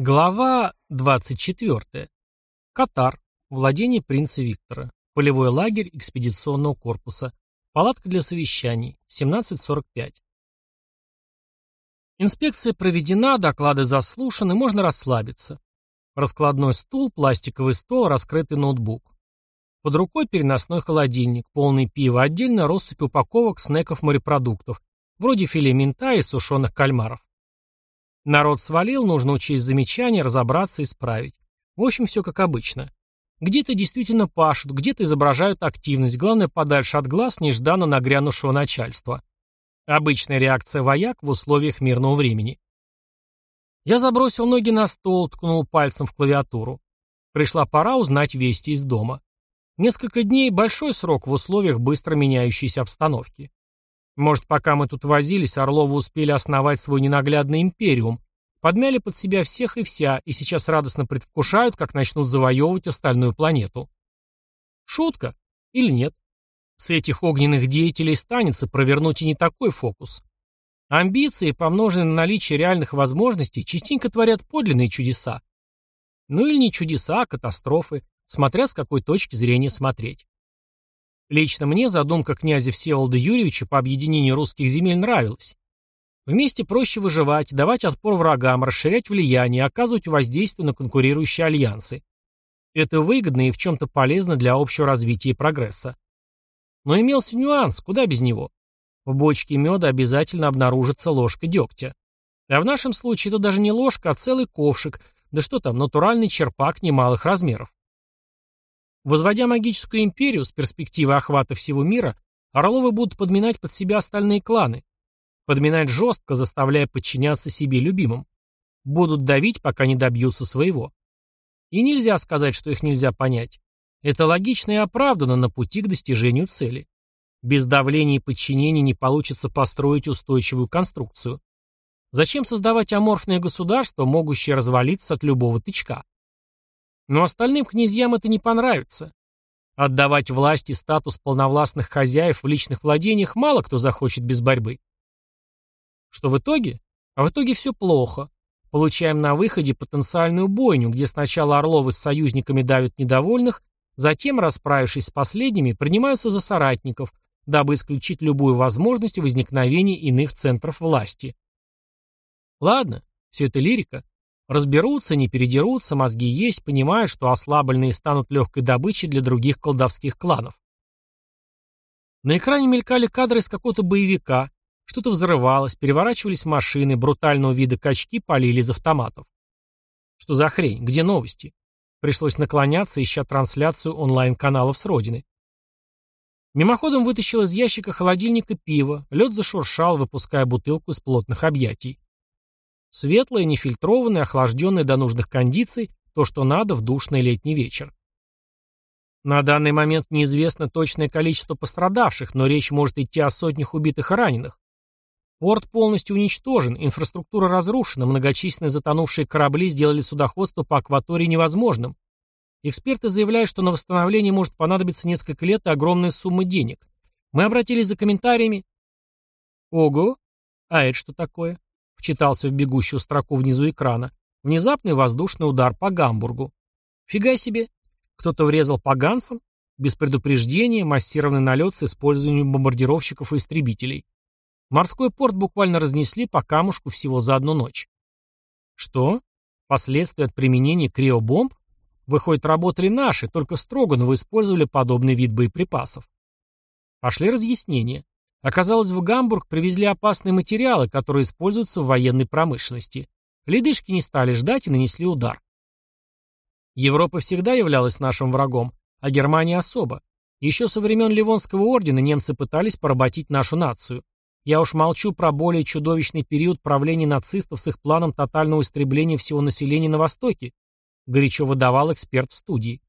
Глава 24. Катар. Владение принца Виктора. Полевой лагерь экспедиционного корпуса. Палатка для совещаний. 17.45. Инспекция проведена, доклады заслушаны, можно расслабиться. Раскладной стул, пластиковый стол, раскрытый ноутбук. Под рукой переносной холодильник, полный пива, отдельно россыпь упаковок снеков-морепродуктов, вроде филе мента и сушеных кальмаров. Народ свалил, нужно учесть замечания, разобраться, исправить. В общем, все как обычно. Где-то действительно пашут, где-то изображают активность, главное подальше от глаз нежданно нагрянувшего начальства. Обычная реакция вояк в условиях мирного времени. Я забросил ноги на стол, ткнул пальцем в клавиатуру. Пришла пора узнать вести из дома. Несколько дней – большой срок в условиях быстро меняющейся обстановки. Может, пока мы тут возились, Орловы успели основать свой ненаглядный империум, подмяли под себя всех и вся, и сейчас радостно предвкушают, как начнут завоевывать остальную планету. Шутка? Или нет? С этих огненных деятелей станется провернуть и не такой фокус. Амбиции, помноженные на наличие реальных возможностей, частенько творят подлинные чудеса. Ну или не чудеса, а катастрофы, смотря с какой точки зрения смотреть. Лично мне задумка князя Всеволода Юрьевича по объединению русских земель нравилась. Вместе проще выживать, давать отпор врагам, расширять влияние, оказывать воздействие на конкурирующие альянсы. Это выгодно и в чем-то полезно для общего развития и прогресса. Но имелся нюанс, куда без него. В бочке меда обязательно обнаружится ложка дегтя. А в нашем случае это даже не ложка, а целый ковшик, да что там, натуральный черпак немалых размеров. Возводя магическую империю с перспективой охвата всего мира, Орловы будут подминать под себя остальные кланы. Подминать жестко, заставляя подчиняться себе любимым. Будут давить, пока не добьются своего. И нельзя сказать, что их нельзя понять. Это логично и оправдано на пути к достижению цели. Без давления и подчинения не получится построить устойчивую конструкцию. Зачем создавать аморфное государство, могущее развалиться от любого тычка? Но остальным князьям это не понравится. Отдавать власть и статус полновластных хозяев в личных владениях мало кто захочет без борьбы. Что в итоге? А в итоге все плохо. Получаем на выходе потенциальную бойню, где сначала Орловы с союзниками давят недовольных, затем, расправившись с последними, принимаются за соратников, дабы исключить любую возможность возникновения иных центров власти. Ладно, все это лирика. Разберутся, не передерутся, мозги есть, понимают, что ослабленные станут легкой добычей для других колдовских кланов. На экране мелькали кадры из какого-то боевика, что-то взрывалось, переворачивались машины, брутального вида качки полили из автоматов. Что за хрень? Где новости? Пришлось наклоняться, ища трансляцию онлайн-каналов с родины. Мимоходом вытащил из ящика холодильника пиво, лед зашуршал, выпуская бутылку из плотных объятий. Светлое, нефильтрованное, охлажденное до нужных кондиций, то, что надо в душный летний вечер. На данный момент неизвестно точное количество пострадавших, но речь может идти о сотнях убитых и раненых. Порт полностью уничтожен, инфраструктура разрушена, многочисленные затонувшие корабли сделали судоходство по акватории невозможным. Эксперты заявляют, что на восстановление может понадобиться несколько лет и огромная сумма денег. Мы обратились за комментариями. Ого, а это что такое? Вчитался в бегущую строку внизу экрана. Внезапный воздушный удар по Гамбургу. Фига себе. Кто-то врезал по Гансам? Без предупреждения, массированный налет с использованием бомбардировщиков и истребителей. Морской порт буквально разнесли по камушку всего за одну ночь. Что? Последствия от применения криобомб? Выходит, работали наши, только Строгановы использовали подобный вид боеприпасов. Пошли разъяснения. Оказалось, в Гамбург привезли опасные материалы, которые используются в военной промышленности. Ледышки не стали ждать и нанесли удар. Европа всегда являлась нашим врагом, а Германия особо. Еще со времен Ливонского ордена немцы пытались поработить нашу нацию. Я уж молчу про более чудовищный период правления нацистов с их планом тотального истребления всего населения на Востоке, горячо выдавал эксперт в студии.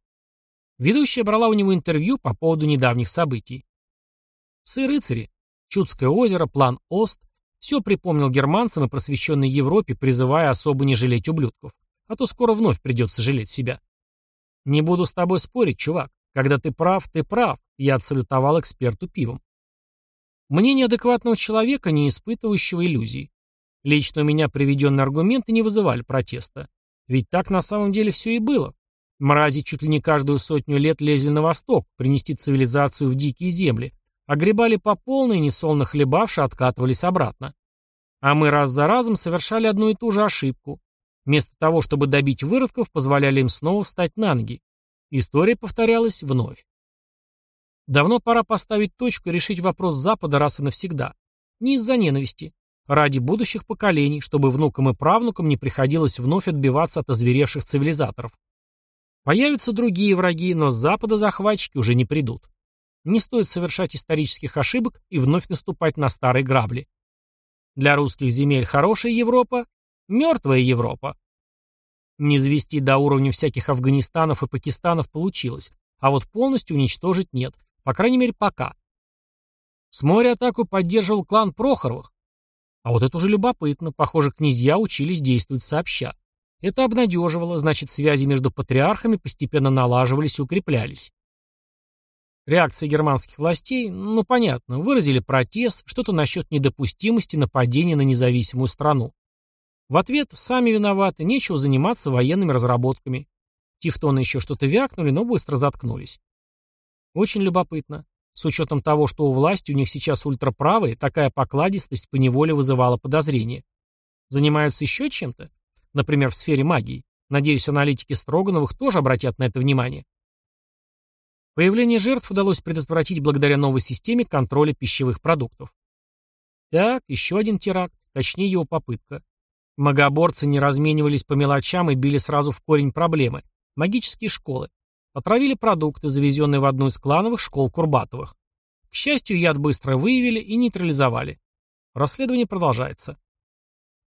Ведущая брала у него интервью по поводу недавних событий. Псы-рыцари, Чудское озеро, план Ост. Все припомнил германцам и просвещенной Европе, призывая особо не жалеть ублюдков. А то скоро вновь придется жалеть себя. «Не буду с тобой спорить, чувак. Когда ты прав, ты прав», — я отсалютовал эксперту пивом. Мнение адекватного человека, не испытывающего иллюзий. Лично у меня приведенные аргументы не вызывали протеста. Ведь так на самом деле все и было. Мрази чуть ли не каждую сотню лет лезли на восток, принести цивилизацию в дикие земли, огребали по полной, несолно хлебавши, откатывались обратно. А мы раз за разом совершали одну и ту же ошибку. Вместо того, чтобы добить выродков, позволяли им снова встать на ноги. История повторялась вновь. Давно пора поставить точку и решить вопрос Запада раз и навсегда. Не из-за ненависти. Ради будущих поколений, чтобы внукам и правнукам не приходилось вновь отбиваться от озверевших цивилизаторов. Появятся другие враги, но с Запада захватчики уже не придут. Не стоит совершать исторических ошибок и вновь наступать на старые грабли. Для русских земель хорошая Европа, мертвая Европа. Не завести до уровня всяких Афганистанов и Пакистанов получилось, а вот полностью уничтожить нет, по крайней мере пока. С моря атаку поддерживал клан Прохоровых. А вот это уже любопытно, похоже, князья учились действовать сообща. Это обнадеживало, значит, связи между патриархами постепенно налаживались и укреплялись. Реакция германских властей, ну понятно, выразили протест, что-то насчет недопустимости нападения на независимую страну. В ответ «сами виноваты, нечего заниматься военными разработками». Тевтоны еще что-то вякнули, но быстро заткнулись. Очень любопытно. С учетом того, что у власти у них сейчас ультраправые, такая покладистость поневоле вызывала подозрения. Занимаются еще чем-то? Например, в сфере магии. Надеюсь, аналитики Строгановых тоже обратят на это внимание. Появление жертв удалось предотвратить благодаря новой системе контроля пищевых продуктов. Так, еще один теракт, точнее его попытка. Магоборцы не разменивались по мелочам и били сразу в корень проблемы. Магические школы. Отравили продукты, завезенные в одну из клановых школ Курбатовых. К счастью, яд быстро выявили и нейтрализовали. Расследование продолжается.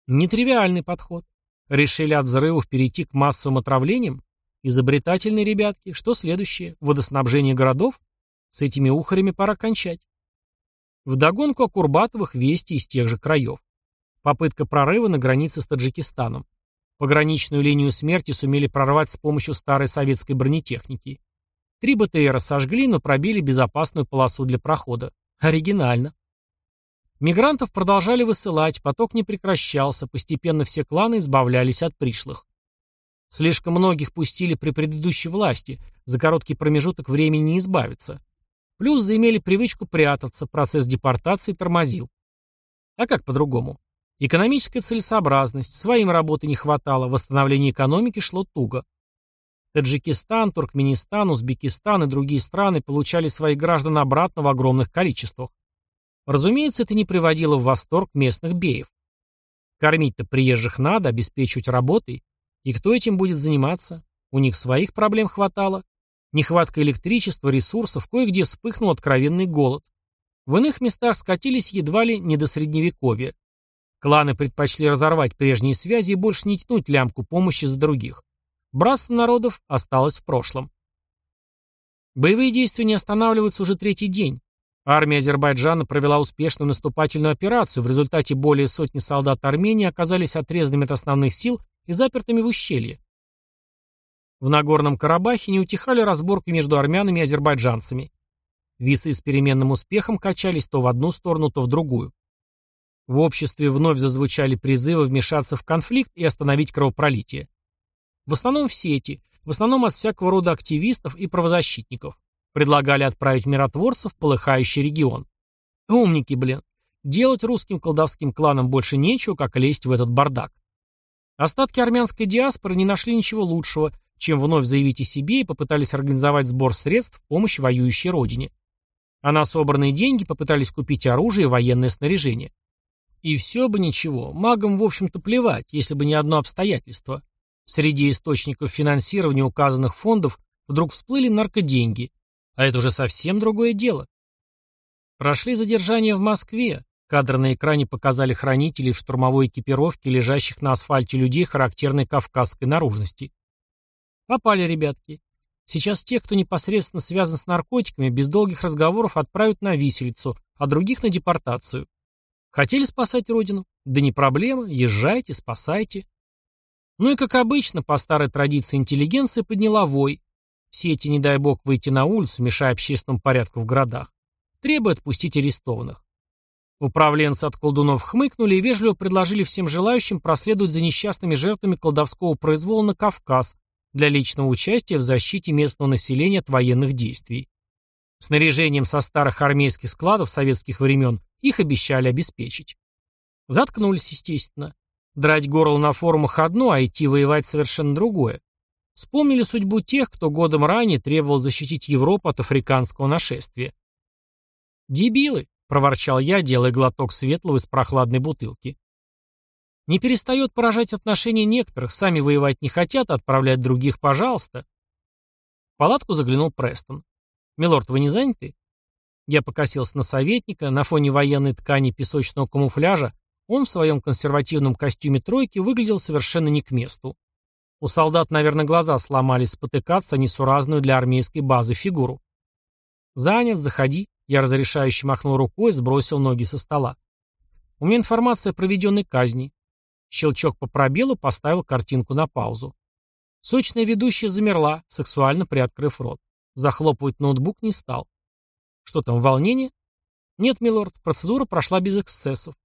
Нетривиальный подход. Решили от взрывов перейти к массовым отравлениям? Изобретательные ребятки. Что следующее? Водоснабжение городов? С этими ухарями пора кончать. Вдогонку о Курбатовых вести из тех же краев. Попытка прорыва на границе с Таджикистаном. Пограничную линию смерти сумели прорвать с помощью старой советской бронетехники. Три БТРа сожгли, но пробили безопасную полосу для прохода. Оригинально. Мигрантов продолжали высылать, поток не прекращался, постепенно все кланы избавлялись от пришлых. Слишком многих пустили при предыдущей власти, за короткий промежуток времени не избавиться. Плюс заимели привычку прятаться, процесс депортации тормозил. А как по-другому? Экономическая целесообразность, своим работы не хватало, восстановление экономики шло туго. Таджикистан, Туркменистан, Узбекистан и другие страны получали своих граждан обратно в огромных количествах. Разумеется, это не приводило в восторг местных беев. Кормить-то приезжих надо, обеспечивать работой. И кто этим будет заниматься? У них своих проблем хватало. Нехватка электричества, ресурсов, кое-где вспыхнул откровенный голод. В иных местах скатились едва ли не до средневековья. Кланы предпочли разорвать прежние связи и больше не тянуть лямку помощи за других. Братство народов осталось в прошлом. Боевые действия не останавливаются уже третий день. Армия Азербайджана провела успешную наступательную операцию, в результате более сотни солдат Армении оказались отрезанными от основных сил и запертыми в ущелье. В Нагорном Карабахе не утихали разборки между армянами и азербайджанцами. Висы с переменным успехом качались то в одну сторону, то в другую. В обществе вновь зазвучали призывы вмешаться в конфликт и остановить кровопролитие. В основном в сети, в основном от всякого рода активистов и правозащитников. Предлагали отправить миротворцев в полыхающий регион. Умники, блин. Делать русским колдовским кланам больше нечего, как лезть в этот бардак. Остатки армянской диаспоры не нашли ничего лучшего, чем вновь заявить о себе и попытались организовать сбор средств в помощь воюющей родине. А на собранные деньги попытались купить оружие и военное снаряжение. И все бы ничего, магам в общем-то плевать, если бы не одно обстоятельство. Среди источников финансирования указанных фондов вдруг всплыли наркоденьги, а это уже совсем другое дело. Прошли задержания в Москве, кадры на экране показали хранителей в штурмовой экипировке, лежащих на асфальте людей характерной кавказской наружности. Попали, ребятки. Сейчас тех, кто непосредственно связан с наркотиками, без долгих разговоров отправят на виселицу, а других на депортацию. Хотели спасать родину? Да не проблема, езжайте, спасайте. Ну и как обычно, по старой традиции интеллигенция подняла вой. Все эти, не дай бог, выйти на улицу, мешая общественному порядку в городах. Требуют отпустить арестованных. Управленцы от колдунов хмыкнули и вежливо предложили всем желающим проследовать за несчастными жертвами колдовского произвола на Кавказ для личного участия в защите местного населения от военных действий. Снаряжением со старых армейских складов советских времен их обещали обеспечить. Заткнулись, естественно. Драть горло на форумах одно, а идти воевать совершенно другое. Вспомнили судьбу тех, кто годом ранее требовал защитить Европу от африканского нашествия. «Дебилы!» — проворчал я, делая глоток светлого из прохладной бутылки. «Не перестает поражать отношения некоторых, сами воевать не хотят, а отправлять других, пожалуйста». В палатку заглянул Престон. «Милорд, вы не заняты?» Я покосился на советника, на фоне военной ткани песочного камуфляжа он в своем консервативном костюме тройки выглядел совершенно не к месту. У солдат, наверное, глаза сломались спотыкаться несуразную для армейской базы фигуру. «Занят, заходи», — я разрешающе махнул рукой сбросил ноги со стола. «У меня информация о проведенной казни». Щелчок по пробелу поставил картинку на паузу. Сочная ведущая замерла, сексуально приоткрыв рот. Захлопывать ноутбук не стал. Что там, волнение? Нет, милорд, процедура прошла без эксцессов.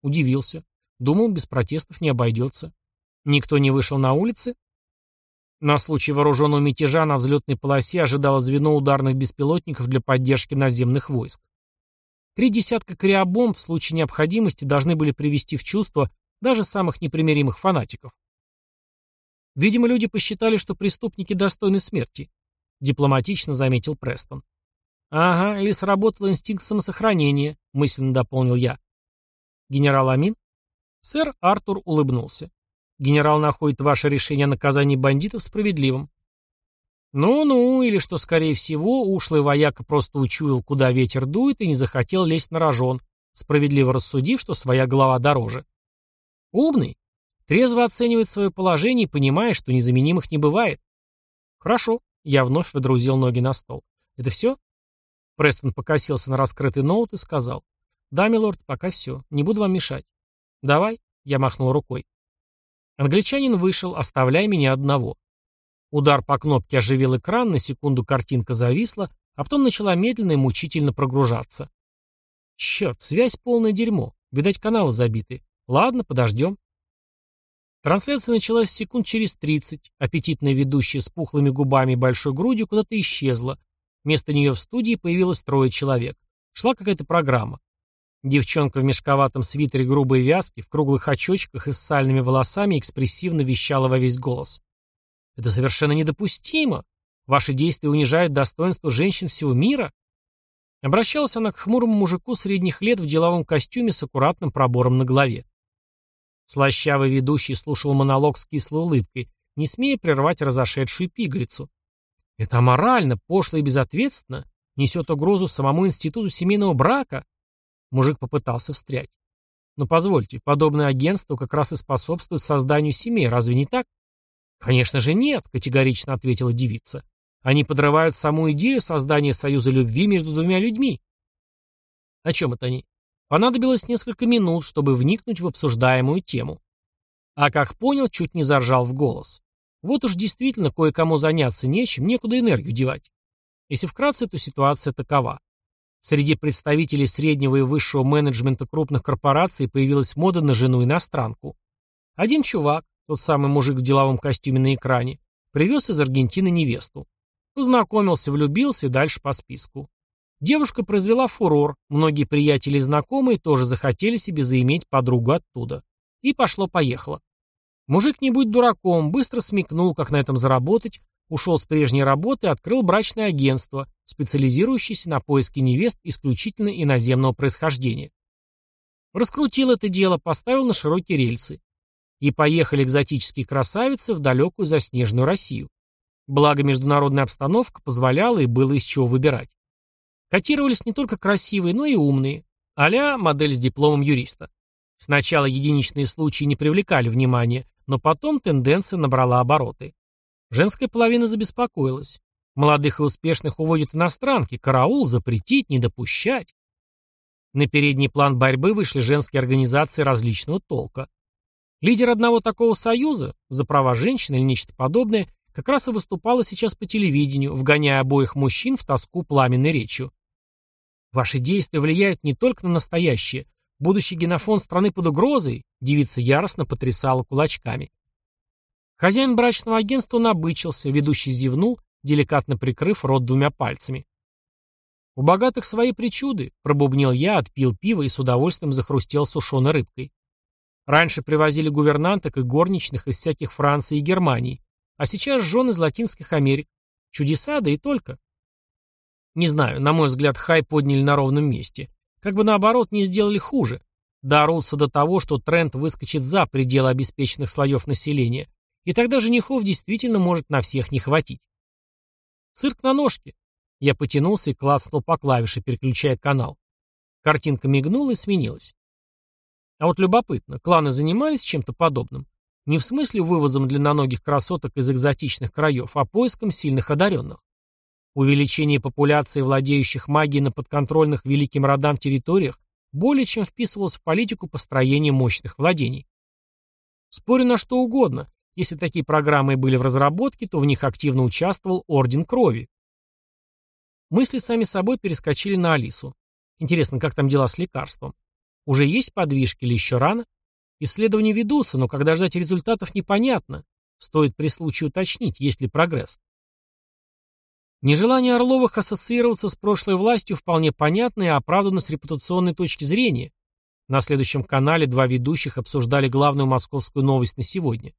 Удивился. Думал, без протестов не обойдется. Никто не вышел на улицы? На случай вооруженного мятежа на взлетной полосе ожидало звено ударных беспилотников для поддержки наземных войск. Три десятка криобомб в случае необходимости должны были привести в чувство даже самых непримиримых фанатиков. Видимо, люди посчитали, что преступники достойны смерти, дипломатично заметил Престон. Ага, или сработал инстинкт самосохранения, мысленно дополнил я. Генерал Амин? Сэр Артур улыбнулся. Генерал находит ваше решение о наказании бандитов справедливым. Ну-ну, или что, скорее всего, ушлый вояка просто учуял, куда ветер дует, и не захотел лезть на рожон, справедливо рассудив, что своя голова дороже. Умный. Трезво оценивает свое положение и понимает, что незаменимых не бывает. Хорошо. Я вновь выдрузил ноги на стол. Это все? Престон покосился на раскрытый ноут и сказал. «Да, милорд, пока все. Не буду вам мешать». «Давай», — я махнул рукой. Англичанин вышел, оставляя меня одного. Удар по кнопке оживил экран, на секунду картинка зависла, а потом начала медленно и мучительно прогружаться. Черт, связь полное дерьмо. Видать, каналы забиты. Ладно, подождем. Трансляция началась секунд через тридцать. Аппетитная ведущая с пухлыми губами и большой грудью куда-то исчезла. Вместо нее в студии появилось трое человек. Шла какая-то программа. Девчонка в мешковатом свитере грубой вязки, в круглых очочках и с сальными волосами экспрессивно вещала во весь голос. «Это совершенно недопустимо! Ваши действия унижают достоинство женщин всего мира!» Обращалась она к хмурому мужику средних лет в деловом костюме с аккуратным пробором на голове. Слащавый ведущий слушал монолог с кислой улыбкой, не смея прервать разошедшую пигалицу. «Это аморально, пошло и безответственно, несет угрозу самому институту семейного брака. Мужик попытался встрять. Но позвольте, подобное агентство как раз и способствует созданию семей, разве не так? Конечно же нет, категорично ответила девица. Они подрывают саму идею создания союза любви между двумя людьми. О чем это они? Понадобилось несколько минут, чтобы вникнуть в обсуждаемую тему. А как понял, чуть не заржал в голос. Вот уж действительно кое-кому заняться нечем, некуда энергию девать. Если вкратце, то ситуация такова. Среди представителей среднего и высшего менеджмента крупных корпораций появилась мода на жену-иностранку. Один чувак, тот самый мужик в деловом костюме на экране, привез из Аргентины невесту. Познакомился, влюбился и дальше по списку. Девушка произвела фурор, многие приятели и знакомые тоже захотели себе заиметь подругу оттуда. И пошло-поехало. Мужик не будь дураком, быстро смекнул, как на этом заработать, ушел с прежней работы и открыл брачное агентство, специализирующийся на поиске невест исключительно иноземного происхождения. Раскрутил это дело, поставил на широкие рельсы. И поехали экзотические красавицы в далекую заснеженную Россию. Благо международная обстановка позволяла и было из чего выбирать. Котировались не только красивые, но и умные. а модель с дипломом юриста. Сначала единичные случаи не привлекали внимания, но потом тенденция набрала обороты. Женская половина забеспокоилась. Молодых и успешных уводят иностранки, караул, запретить, не допущать. На передний план борьбы вышли женские организации различного толка. Лидер одного такого союза, за права женщин или нечто подобное, как раз и выступала сейчас по телевидению, вгоняя обоих мужчин в тоску пламенной речью. Ваши действия влияют не только на настоящее, Будущий генофонд страны под угрозой, девица яростно потрясала кулачками. Хозяин брачного агентства набычился, ведущий зевнул, деликатно прикрыв рот двумя пальцами. «У богатых свои причуды», — пробубнил я, отпил пиво и с удовольствием захрустел сушеной рыбкой. Раньше привозили гувернанток и горничных из всяких Франции и Германии, а сейчас жен из Латинских Америк. Чудеса, да и только. Не знаю, на мой взгляд, хай подняли на ровном месте. Как бы наоборот, не сделали хуже. Дорутся до того, что тренд выскочит за пределы обеспеченных слоев населения, и тогда женихов действительно может на всех не хватить. Цирк на ножке. Я потянулся и клацнул по клавише, переключая канал. Картинка мигнула и сменилась. А вот любопытно, кланы занимались чем-то подобным? Не в смысле вывозом длинноногих красоток из экзотичных краев, а поиском сильных одаренных. Увеличение популяции владеющих магией на подконтрольных великим родам территориях более чем вписывалось в политику построения мощных владений. Спорю на что угодно, если такие программы были в разработке, то в них активно участвовал Орден Крови. Мысли сами собой перескочили на Алису. Интересно, как там дела с лекарством? Уже есть подвижки или еще рано? Исследования ведутся, но когда ждать результатов непонятно. Стоит при случае уточнить, есть ли прогресс. Нежелание Орловых ассоциироваться с прошлой властью вполне понятно и оправдано с репутационной точки зрения. На следующем канале два ведущих обсуждали главную московскую новость на сегодня.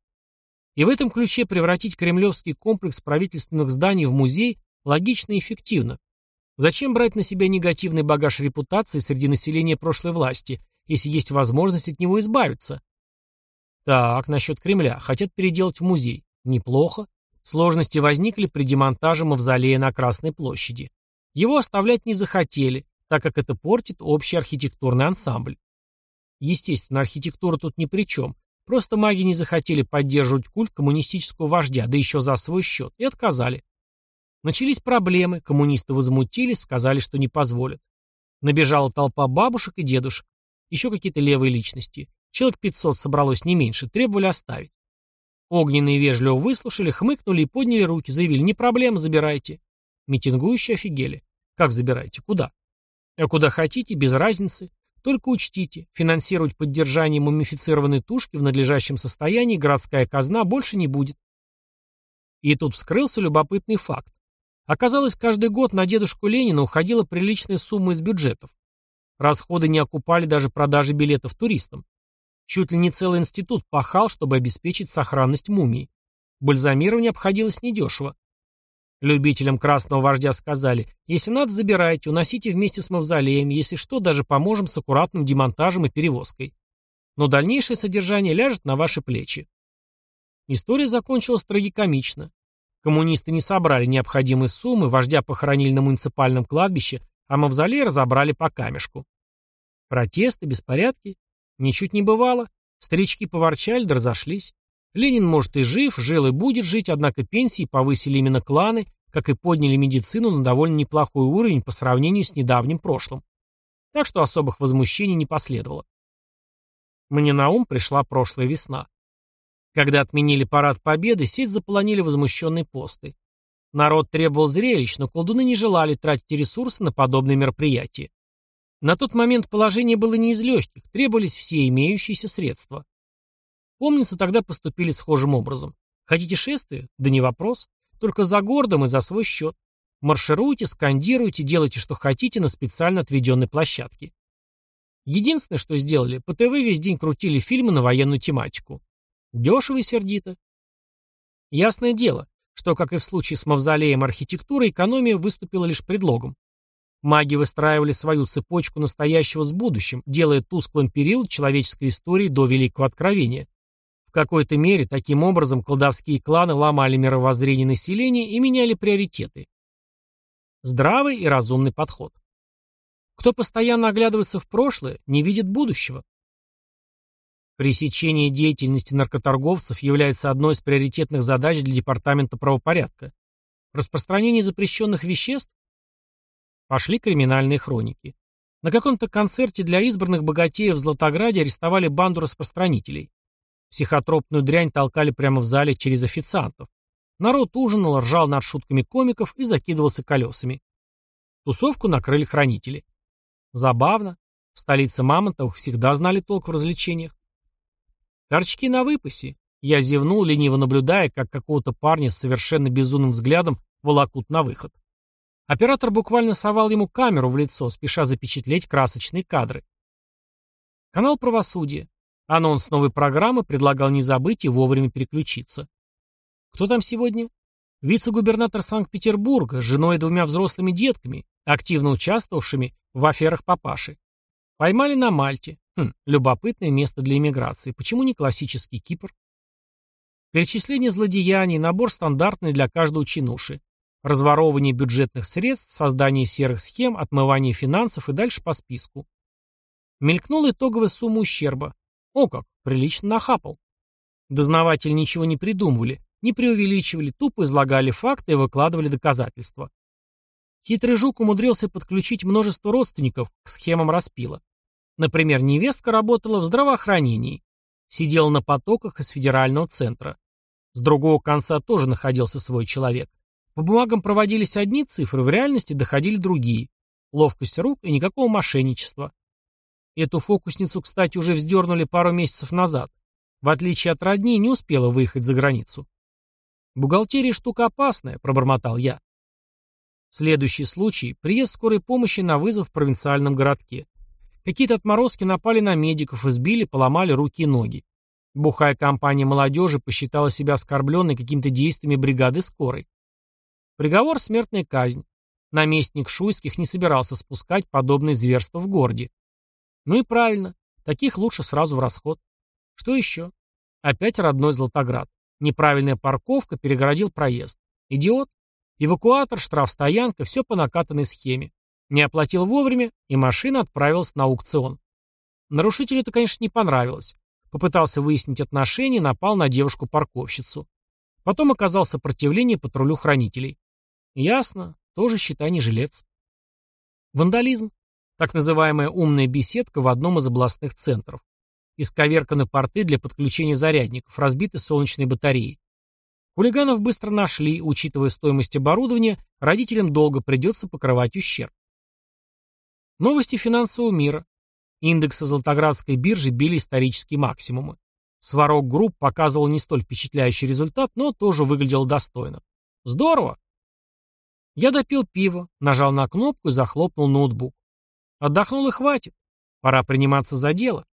И в этом ключе превратить кремлевский комплекс правительственных зданий в музей логично и эффективно. Зачем брать на себя негативный багаж репутации среди населения прошлой власти, если есть возможность от него избавиться? Так, насчет Кремля. Хотят переделать в музей. Неплохо. Сложности возникли при демонтаже мавзолея на Красной площади. Его оставлять не захотели, так как это портит общий архитектурный ансамбль. Естественно, архитектура тут ни при чем. Просто маги не захотели поддерживать культ коммунистического вождя, да еще за свой счет, и отказали. Начались проблемы, коммунисты возмутились, сказали, что не позволят. Набежала толпа бабушек и дедушек, еще какие-то левые личности. Человек 500 собралось не меньше, требовали оставить. Огненные вежливо выслушали, хмыкнули и подняли руки, заявили, не проблема, забирайте. Митингующие офигели. Как забирайте? Куда? А куда хотите, без разницы. Только учтите, финансировать поддержание мумифицированной тушки в надлежащем состоянии городская казна больше не будет. И тут вскрылся любопытный факт. Оказалось, каждый год на дедушку Ленина уходила приличная сумма из бюджетов. Расходы не окупали даже продажи билетов туристам. Чуть ли не целый институт пахал, чтобы обеспечить сохранность мумии. Бальзамирование обходилось недешево. Любителям красного вождя сказали, если надо, забирайте, уносите вместе с мавзолеем, если что, даже поможем с аккуратным демонтажем и перевозкой. Но дальнейшее содержание ляжет на ваши плечи. История закончилась трагикомично. Коммунисты не собрали необходимые суммы, вождя похоронили на муниципальном кладбище, а мавзолей разобрали по камешку. Протесты, беспорядки, Ничуть не бывало. Старички поворчали да разошлись. Ленин, может, и жив, жил и будет жить, однако пенсии повысили именно кланы, как и подняли медицину на довольно неплохой уровень по сравнению с недавним прошлым. Так что особых возмущений не последовало. Мне на ум пришла прошлая весна. Когда отменили парад Победы, сеть заполонили возмущенные посты. Народ требовал зрелищ, но колдуны не желали тратить ресурсы на подобные мероприятия. На тот момент положение было не из легких, требовались все имеющиеся средства. Помнится, тогда поступили схожим образом. Хотите шествие? Да не вопрос. Только за городом и за свой счет. Маршируйте, скандируйте, делайте, что хотите на специально отведенной площадке. Единственное, что сделали, по ТВ весь день крутили фильмы на военную тематику. Дешево и сердито. Ясное дело, что, как и в случае с мавзолеем архитектуры, экономия выступила лишь предлогом. Маги выстраивали свою цепочку настоящего с будущим, делая тусклым период человеческой истории до Великого Откровения. Какой-то мере, таким образом, колдовские кланы ломали мировоззрение населения и меняли приоритеты. Здравый и разумный подход. Кто постоянно оглядывается в прошлое, не видит будущего. Пресечение деятельности наркоторговцев является одной из приоритетных задач для Департамента правопорядка. Распространение запрещенных веществ Пошли криминальные хроники. На каком-то концерте для избранных богатеев в Златограде арестовали банду распространителей. Психотропную дрянь толкали прямо в зале через официантов. Народ ужинал, ржал над шутками комиков и закидывался колесами. Тусовку накрыли хранители. Забавно. В столице Мамонтовых всегда знали толк в развлечениях. Торчки на выпасе. Я зевнул, лениво наблюдая, как какого-то парня с совершенно безумным взглядом волокут на выход. Оператор буквально совал ему камеру в лицо, спеша запечатлеть красочные кадры. Канал правосудия. Анонс новой программы предлагал не забыть и вовремя переключиться. Кто там сегодня? Вице-губернатор Санкт-Петербурга с женой и двумя взрослыми детками, активно участвовавшими в аферах папаши. Поймали на Мальте. Хм, любопытное место для иммиграции. Почему не классический Кипр? Перечисление злодеяний, набор стандартный для каждого чинуши. Разворовывание бюджетных средств, создание серых схем, отмывание финансов и дальше по списку. Мелькнула итоговая сумма ущерба. О как, прилично нахапал. Дознаватели ничего не придумывали, не преувеличивали, тупо излагали факты и выкладывали доказательства. Хитрый жук умудрился подключить множество родственников к схемам распила. Например, невестка работала в здравоохранении, сидела на потоках из федерального центра. С другого конца тоже находился свой человек. По бумагам проводились одни цифры, в реальности доходили другие. Ловкость рук и никакого мошенничества. Эту фокусницу, кстати, уже вздернули пару месяцев назад. В отличие от родни, не успела выехать за границу. «Бухгалтерия штука опасная», — пробормотал я. Следующий случай – приезд скорой помощи на вызов в провинциальном городке. Какие-то отморозки напали на медиков, избили, поломали руки и ноги. Бухая компания молодежи посчитала себя оскорбленной какими-то действиями бригады скорой. Приговор – смертная казнь. Наместник Шуйских не собирался спускать подобные зверства в городе. Ну и правильно, таких лучше сразу в расход. Что еще? Опять родной Златоград. Неправильная парковка перегородил проезд. Идиот. Эвакуатор, штрафстоянка, все по накатанной схеме. Не оплатил вовремя, и машина отправилась на аукцион. Нарушителю это, конечно, не понравилось. Попытался выяснить отношения, напал на девушку-парковщицу. Потом оказал сопротивление патрулю хранителей. Ясно, тоже, считай, не жилец. Вандализм. Так называемая умная беседка в одном из областных центров. Исковерканы порты для подключения зарядников, разбиты солнечные батареи. Хулиганов быстро нашли, учитывая стоимость оборудования, родителям долго придется покрывать ущерб. Новости финансового мира. Индексы Золотоградской биржи били исторические максимумы. Сварог Групп показывал не столь впечатляющий результат, но тоже выглядел достойно. Здорово! Я допил пиво, нажал на кнопку и захлопнул ноутбук. Отдохнул и хватит. Пора приниматься за дело.